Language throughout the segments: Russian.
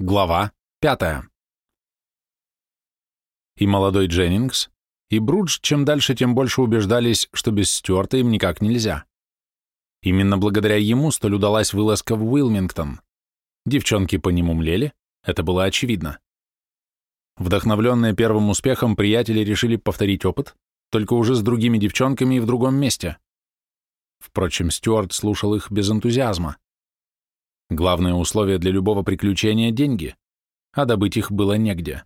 Глава пятая. И молодой Дженнингс, и Брудж чем дальше, тем больше убеждались, что без Стюарта им никак нельзя. Именно благодаря ему столь удалась вылазка в Уилмингтон. Девчонки по нему млели, это было очевидно. Вдохновленные первым успехом, приятели решили повторить опыт, только уже с другими девчонками и в другом месте. Впрочем, Стюарт слушал их без энтузиазма. Главное условие для любого приключения — деньги, а добыть их было негде.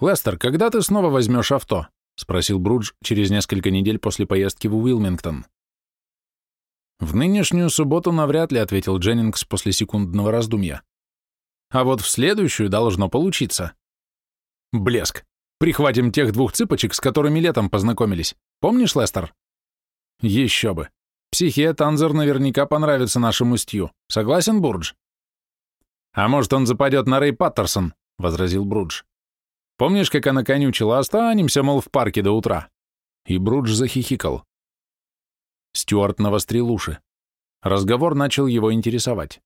«Лестер, когда ты снова возьмешь авто?» — спросил Брудж через несколько недель после поездки в Уилмингтон. «В нынешнюю субботу навряд ли», — ответил Дженнингс после секундного раздумья. «А вот в следующую должно получиться». «Блеск! Прихватим тех двух цыпочек, с которыми летом познакомились. Помнишь, Лестер?» «Еще бы! Психия Танзер наверняка понравится нашему Стью. Согласен, Брудж? А может, он западет на Рэй Паттерсон, возразил Брудж. Помнишь, как она конючила? Останемся, мол, в парке до утра. И Брудж захихикал. Стюарт навострил уши. Разговор начал его интересовать.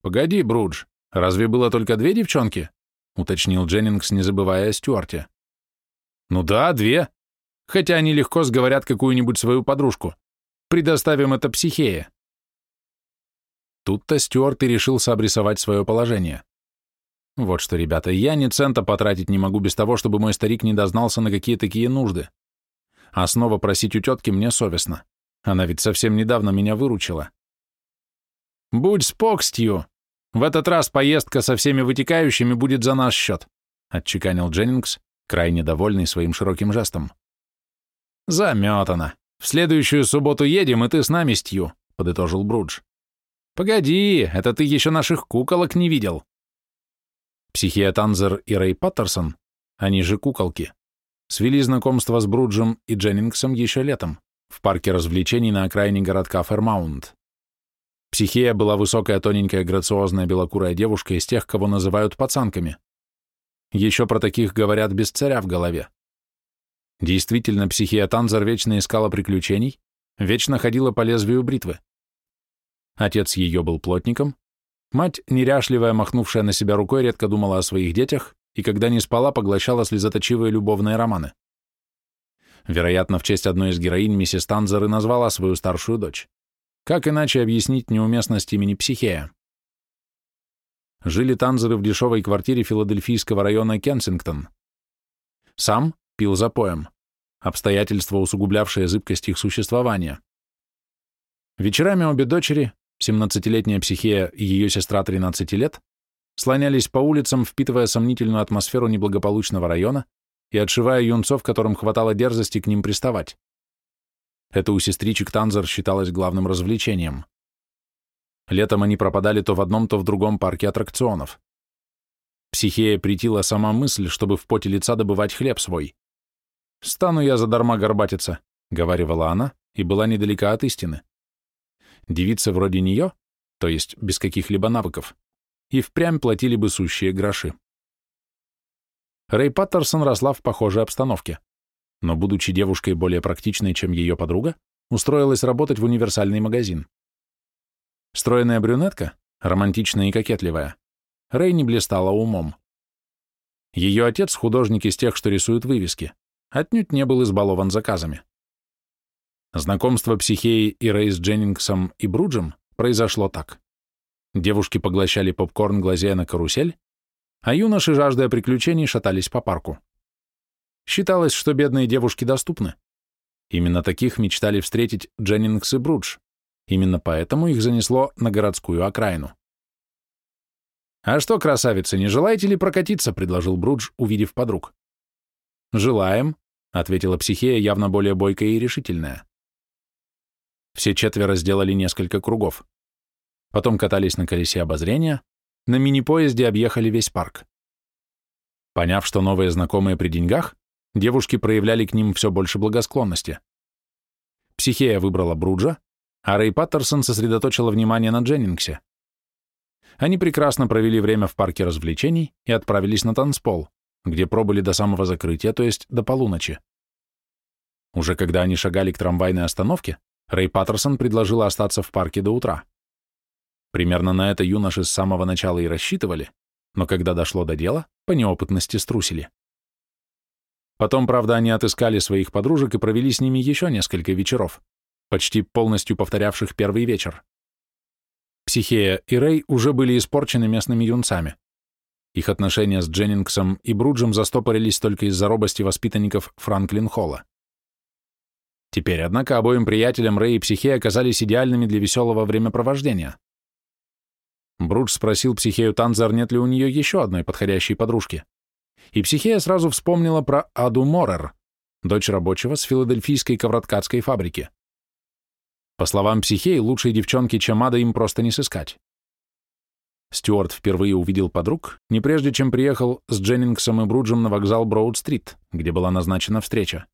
«Погоди, Брудж, разве было только две девчонки?» — уточнил Дженнингс, не забывая о Стюарте. «Ну да, две. Хотя они легко сговорят какую-нибудь свою подружку. Предоставим это психее. Тут-то Стюарт и решился обрисовать свое положение. Вот что, ребята, я ни цента потратить не могу без того, чтобы мой старик не дознался на какие такие нужды. А снова просить у тетки мне совестно. Она ведь совсем недавно меня выручила. «Будь спок, Стью. В этот раз поездка со всеми вытекающими будет за наш счет», отчеканил Дженнингс, крайне довольный своим широким жестом. «Заметано. «В следующую субботу едем, и ты с нами, Стью», — подытожил Брудж. «Погоди, это ты еще наших куколок не видел». Психия Танзер и Рэй Паттерсон, они же куколки, свели знакомство с Бруджем и Дженнингсом еще летом в парке развлечений на окраине городка Фермаунд. Психия была высокая, тоненькая, грациозная белокурая девушка из тех, кого называют пацанками. Еще про таких говорят без царя в голове. Действительно, психия Танзер вечно искала приключений, вечно ходила по лезвию бритвы. Отец ее был плотником, мать, неряшливая, махнувшая на себя рукой, редко думала о своих детях и, когда не спала, поглощала слезоточивые любовные романы. Вероятно, в честь одной из героинь миссис Танзер и назвала свою старшую дочь. Как иначе объяснить неуместность имени Психея? Жили Танзеры в дешевой квартире филадельфийского района Кенсингтон. Сам, пил запоем, обстоятельства, усугублявшие зыбкость их существования. Вечерами обе дочери, 17-летняя психея и ее сестра 13 лет, слонялись по улицам, впитывая сомнительную атмосферу неблагополучного района и отшивая юнцов, которым хватало дерзости к ним приставать. Это у сестричек Танзер считалось главным развлечением. Летом они пропадали то в одном, то в другом парке аттракционов. Психея притила сама мысль, чтобы в поте лица добывать хлеб свой. «Стану я задарма горбатиться», — говаривала она, и была недалека от истины. Девицы вроде нее, то есть без каких-либо навыков, и впрямь платили бы сущие гроши. Рэй Паттерсон росла в похожей обстановке, но, будучи девушкой более практичной, чем ее подруга, устроилась работать в универсальный магазин. Стройная брюнетка, романтичная и кокетливая, Рэй не блистала умом. Ее отец, художник из тех, что рисуют вывески, отнюдь не был избалован заказами. Знакомство Психеи и Рейс Дженнингсом и Бруджем произошло так. Девушки поглощали попкорн, глазея на карусель, а юноши, жаждая приключений, шатались по парку. Считалось, что бедные девушки доступны. Именно таких мечтали встретить Дженнингс и Брудж. Именно поэтому их занесло на городскую окраину. «А что, красавица, не желаете ли прокатиться?» — предложил Брудж, увидев подруг. «Желаем», — ответила психея, явно более бойкая и решительная. Все четверо сделали несколько кругов. Потом катались на колесе обозрения, на мини-поезде объехали весь парк. Поняв, что новые знакомые при деньгах, девушки проявляли к ним все больше благосклонности. Психея выбрала Бруджа, а Рэй Паттерсон сосредоточила внимание на Дженнингсе. Они прекрасно провели время в парке развлечений и отправились на танцпол где пробыли до самого закрытия, то есть до полуночи. Уже когда они шагали к трамвайной остановке, Рэй Паттерсон предложила остаться в парке до утра. Примерно на это юноши с самого начала и рассчитывали, но когда дошло до дела, по неопытности струсили. Потом, правда, они отыскали своих подружек и провели с ними еще несколько вечеров, почти полностью повторявших первый вечер. Психея и Рэй уже были испорчены местными юнцами. Их отношения с Дженнингсом и Бруджем застопорились только из-за робости воспитанников Франклин Холла. Теперь, однако, обоим приятелям Рэй и Психея оказались идеальными для веселого времяпровождения. Брудж спросил Психею Танзер, нет ли у нее еще одной подходящей подружки. И Психея сразу вспомнила про Аду Морер, дочь рабочего с филадельфийской ковроткацкой фабрики. По словам Психеи, лучшей девчонки, чем Ада, им просто не сыскать. Стюарт впервые увидел подруг, не прежде чем приехал с Дженнингсом и Бруджем на вокзал Броуд-стрит, где была назначена встреча.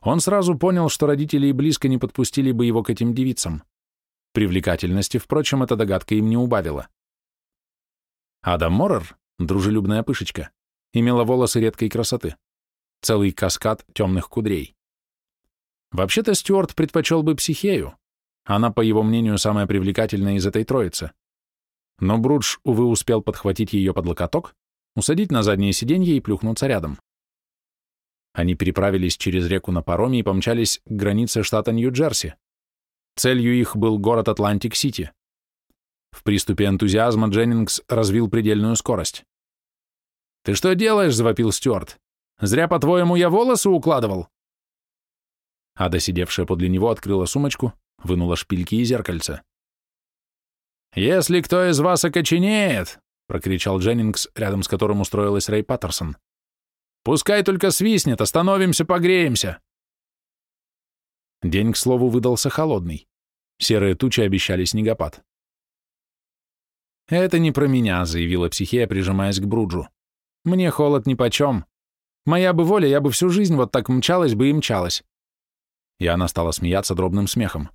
Он сразу понял, что родители и близко не подпустили бы его к этим девицам. Привлекательности, впрочем, эта догадка им не убавила. Ада Моррер, дружелюбная пышечка, имела волосы редкой красоты, целый каскад темных кудрей. Вообще-то Стюарт предпочел бы психею. Она, по его мнению, самая привлекательная из этой троицы. Но Брудж, увы, успел подхватить ее под локоток, усадить на заднее сиденье и плюхнуться рядом. Они переправились через реку на пароме и помчались к границе штата Нью-Джерси. Целью их был город Атлантик-Сити. В приступе энтузиазма Дженнингс развил предельную скорость. «Ты что делаешь?» — завопил Стюарт. «Зря, по-твоему, я волосы укладывал?» Ада, сидевшая подле него, открыла сумочку, вынула шпильки и зеркальце. «Если кто из вас окоченеет!» — прокричал Дженнингс, рядом с которым устроилась Рэй Паттерсон. «Пускай только свистнет, остановимся, погреемся!» День, к слову, выдался холодный. Серые тучи обещали снегопад. «Это не про меня», — заявила психея, прижимаясь к Бруджу. «Мне холод нипочем. Моя бы воля, я бы всю жизнь вот так мчалась бы и мчалась и она стала смеяться дробным смехом.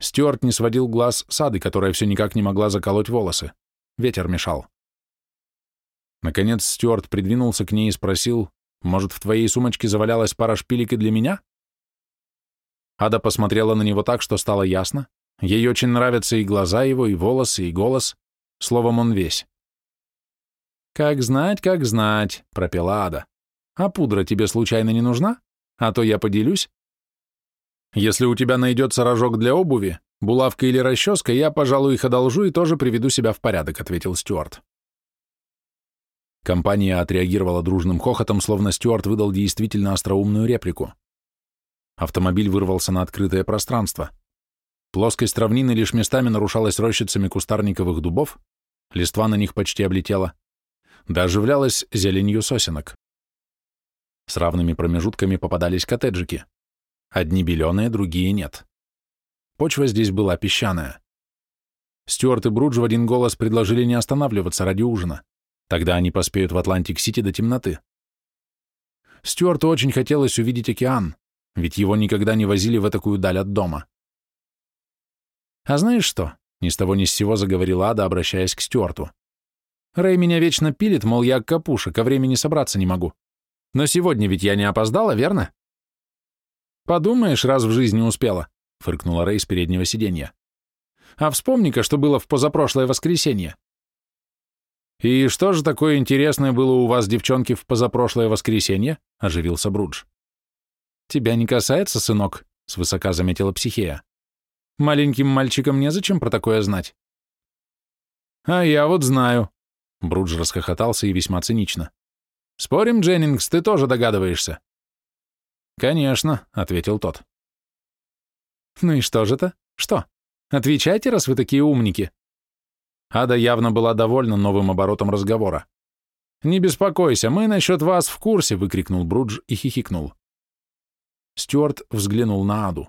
Стюарт не сводил глаз с Ады, которая все никак не могла заколоть волосы. Ветер мешал. Наконец Стюарт придвинулся к ней и спросил, «Может, в твоей сумочке завалялась пара шпилек и для меня?» Ада посмотрела на него так, что стало ясно. Ей очень нравятся и глаза его, и волосы, и голос. Словом, он весь. «Как знать, как знать», — пропела Ада. «А пудра тебе случайно не нужна? А то я поделюсь». Если у тебя найдется рожок для обуви, булавка или расческа, я, пожалуй, их одолжу и тоже приведу себя в порядок», — ответил Стюарт. Компания отреагировала дружным хохотом, словно Стюарт выдал действительно остроумную реплику. Автомобиль вырвался на открытое пространство. Плоскость равнины лишь местами нарушалась рощицами кустарниковых дубов, листва на них почти облетела, да оживлялась зеленью сосенок. С равными промежутками попадались коттеджики. Одни беленые, другие нет. Почва здесь была песчаная. Стюарт и Брудж в один голос предложили не останавливаться ради ужина. Тогда они поспеют в Атлантик-Сити до темноты. Стюарту очень хотелось увидеть океан, ведь его никогда не возили в такую даль от дома. «А знаешь что?» — ни с того ни с сего заговорила Ада, обращаясь к Стюарту. «Рэй меня вечно пилит, мол, я капуша, ко времени собраться не могу. Но сегодня ведь я не опоздала, верно?» «Подумаешь, раз в жизни успела», — фыркнула Рэй с переднего сиденья. «А вспомни-ка, что было в позапрошлое воскресенье». «И что же такое интересное было у вас, девчонки, в позапрошлое воскресенье?» — оживился Брудж. «Тебя не касается, сынок», — свысока заметила психея. «Маленьким мальчикам незачем про такое знать». «А я вот знаю», — Брудж расхохотался и весьма цинично. «Спорим, Дженнингс, ты тоже догадываешься?» «Конечно», — ответил тот. «Ну и что же это? Что? Отвечайте, раз вы такие умники». Ада явно была довольна новым оборотом разговора. «Не беспокойся, мы насчет вас в курсе», — выкрикнул Брудж и хихикнул. Стюарт взглянул на Аду.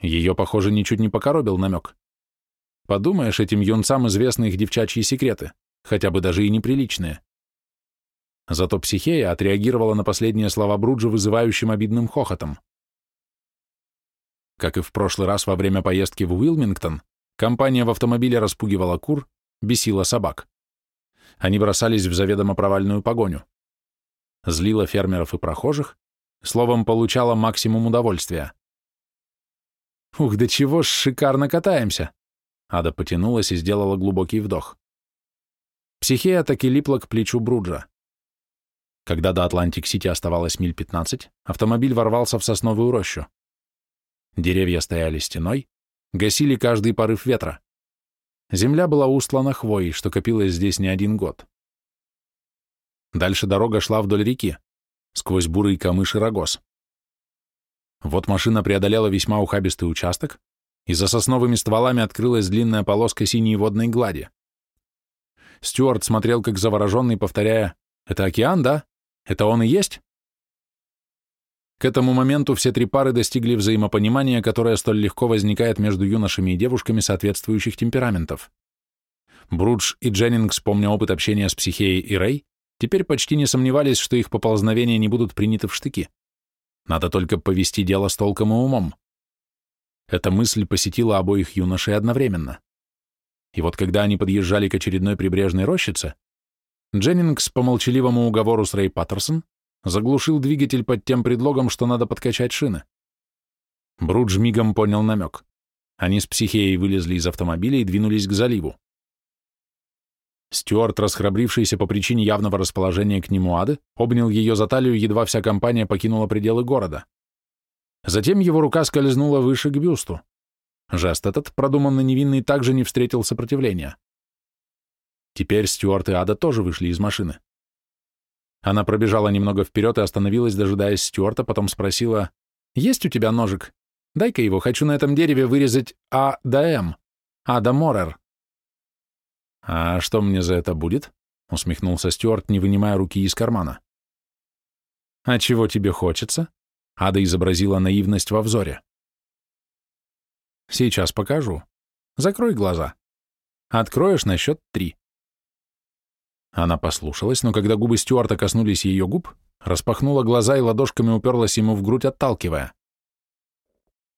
Ее, похоже, ничуть не покоробил намек. Подумаешь, этим юнцам известны их девчачьи секреты, хотя бы даже и неприличные. Зато Психея отреагировала на последние слова Бруджа вызывающим обидным хохотом. Как и в прошлый раз во время поездки в Уилмингтон, компания в автомобиле распугивала кур, бесила собак. Они бросались в заведомо провальную погоню. Злила фермеров и прохожих, словом, получала максимум удовольствия. «Ух, да чего ж шикарно катаемся!» Ада потянулась и сделала глубокий вдох. Психея так и липла к плечу Бруджа. Когда до Атлантик-Сити оставалось миль 15, автомобиль ворвался в сосновую рощу. Деревья стояли стеной, гасили каждый порыв ветра. Земля была устлана хвоей, что копилось здесь не один год. Дальше дорога шла вдоль реки, сквозь бурый камыш и рогоз. Вот машина преодолела весьма ухабистый участок, и за сосновыми стволами открылась длинная полоска синей водной глади. Стюарт смотрел как завороженный, повторяя «Это океан, да? Это он и есть?» К этому моменту все три пары достигли взаимопонимания, которое столь легко возникает между юношами и девушками соответствующих темпераментов. Брудж и Дженнингс, помня опыт общения с Психеей и Рэй, теперь почти не сомневались, что их поползновения не будут приняты в штыки. Надо только повести дело с толком и умом. Эта мысль посетила обоих юношей одновременно. И вот когда они подъезжали к очередной прибрежной рощице, Дженнингс по молчаливому уговору с Рэй Паттерсон заглушил двигатель под тем предлогом, что надо подкачать шины. Брудж мигом понял намек. Они с психеей вылезли из автомобиля и двинулись к заливу. Стюарт, расхрабрившийся по причине явного расположения к нему ады, обнял ее за талию, едва вся компания покинула пределы города. Затем его рука скользнула выше к бюсту. Жест этот, продуманно невинный, также не встретил сопротивления. Теперь Стюарт и Ада тоже вышли из машины. Она пробежала немного вперед и остановилась, дожидаясь Стюарта, потом спросила, «Есть у тебя ножик? Дай-ка его, хочу на этом дереве вырезать А да М. Ада Морер». «А что мне за это будет?» — усмехнулся Стюарт, не вынимая руки из кармана. «А чего тебе хочется?» — Ада изобразила наивность во взоре. «Сейчас покажу. Закрой глаза. Откроешь на счет три». Она послушалась, но когда губы Стюарта коснулись ее губ, распахнула глаза и ладошками уперлась ему в грудь, отталкивая.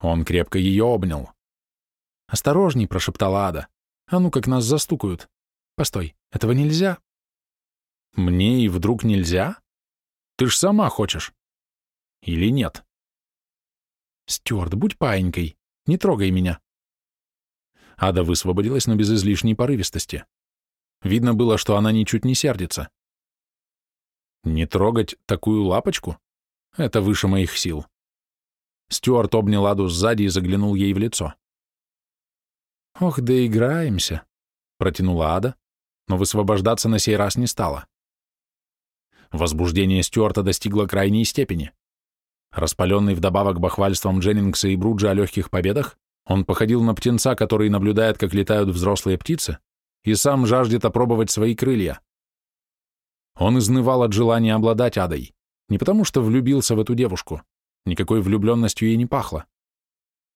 Он крепко ее обнял. «Осторожней», — прошептала Ада. «А ну, как нас застукают. Постой, этого нельзя». «Мне и вдруг нельзя? Ты ж сама хочешь. Или нет?» «Стюарт, будь паинькой, не трогай меня». Ада высвободилась, но без излишней порывистости. Видно было, что она ничуть не сердится. Не трогать такую лапочку? Это выше моих сил. Стюарт обнял Аду сзади и заглянул ей в лицо. «Ох, да играемся», — протянула Ада, но высвобождаться на сей раз не стала. Возбуждение Стюарта достигло крайней степени. Распаленный вдобавок бахвальством Дженнингса и Бруджа о легких победах, он походил на птенца, который наблюдает, как летают взрослые птицы, и сам жаждет опробовать свои крылья. Он изнывал от желания обладать адой, не потому что влюбился в эту девушку, никакой влюбленностью ей не пахло,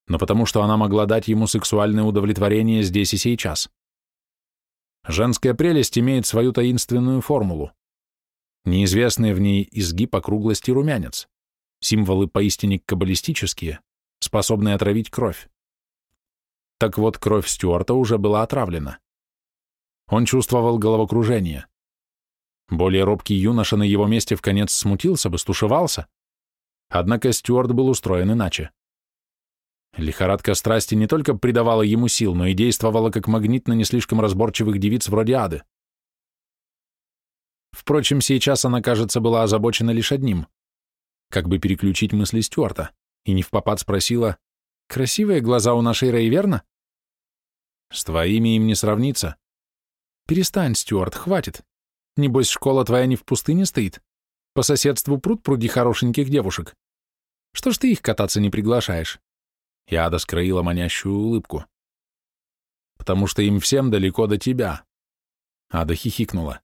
но потому что она могла дать ему сексуальное удовлетворение здесь и сейчас. Женская прелесть имеет свою таинственную формулу. Неизвестные в ней изгиб, округлость и румянец, символы поистине каббалистические, способные отравить кровь. Так вот, кровь Стюарта уже была отравлена. Он чувствовал головокружение. Более робкий юноша на его месте в конец смутился бы, стушевался. Однако Стюарт был устроен иначе. Лихорадка страсти не только придавала ему сил, но и действовала как магнит на не слишком разборчивых девиц вроде Ады. Впрочем, сейчас она, кажется, была озабочена лишь одним — как бы переключить мысли Стюарта, и не в попад спросила, «Красивые глаза у нашей Рэй, верно?» «С твоими им не сравнится. Перестань, Стюарт, хватит. Небось, школа твоя не в пустыне стоит. По соседству пруд пруди хорошеньких девушек. Что ж ты их кататься не приглашаешь? Я скроила манящую улыбку. Потому что им всем далеко до тебя. Ада хихикнула.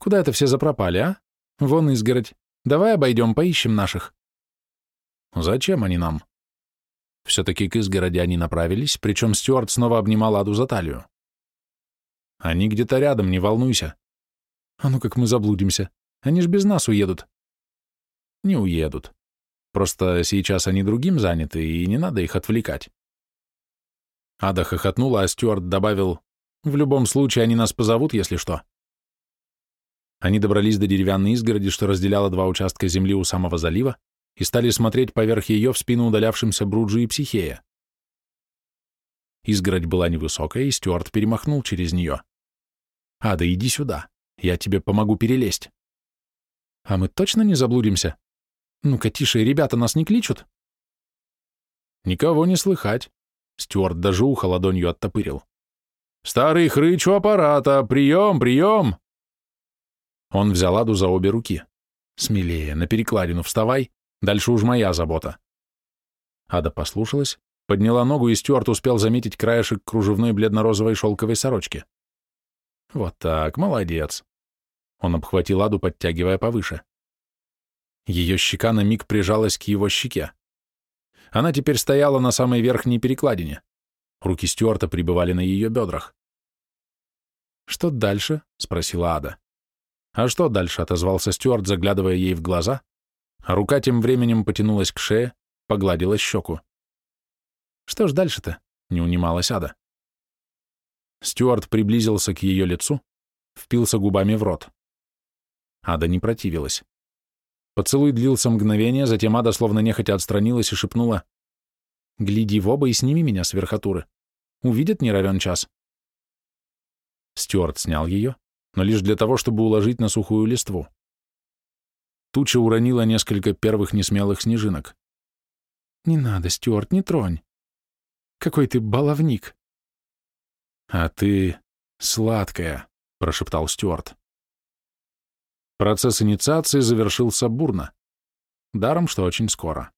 Куда это все запропали, а? Вон изгородь. Давай обойдем, поищем наших. Зачем они нам? Все-таки к изгороди они направились, причем Стюарт снова обнимал Аду за талию. Они где-то рядом, не волнуйся. А ну как мы заблудимся. Они ж без нас уедут. Не уедут. Просто сейчас они другим заняты, и не надо их отвлекать. Ада хохотнула, а Стюарт добавил, «В любом случае они нас позовут, если что». Они добрались до деревянной изгороди, что разделяла два участка земли у самого залива, и стали смотреть поверх ее в спину удалявшимся Бруджи и Психея. Изгородь была невысокая, и Стюарт перемахнул через нее. «Ада, иди сюда. Я тебе помогу перелезть». «А мы точно не заблудимся? Ну-ка, тише, ребята нас не кличут?» «Никого не слыхать». Стюарт даже ухо ладонью оттопырил. «Старый хрыч у аппарата! Прием, прием!» Он взял Аду за обе руки. «Смелее, на перекладину вставай, дальше уж моя забота». Ада послушалась, подняла ногу, и Стюарт успел заметить краешек кружевной бледно-розовой шелковой сорочки. «Вот так, молодец!» Он обхватил Аду, подтягивая повыше. Ее щека на миг прижалась к его щеке. Она теперь стояла на самой верхней перекладине. Руки Стюарта пребывали на ее бедрах. «Что дальше?» — спросила Ада. «А что дальше?» — отозвался Стюарт, заглядывая ей в глаза, рука тем временем потянулась к шее, погладила щеку. «Что ж дальше-то?» — не унималась Ада. Стюарт приблизился к ее лицу, впился губами в рот. Ада не противилась. Поцелуй длился мгновение, затем Ада словно нехотя отстранилась и шепнула «Гляди в оба и сними меня с верхотуры. Увидят не равен час». Стюарт снял ее, но лишь для того, чтобы уложить на сухую листву. Туча уронила несколько первых несмелых снежинок. «Не надо, Стюарт, не тронь. Какой ты баловник!» «А ты сладкая», — прошептал Стюарт. Процесс инициации завершился бурно. Даром, что очень скоро.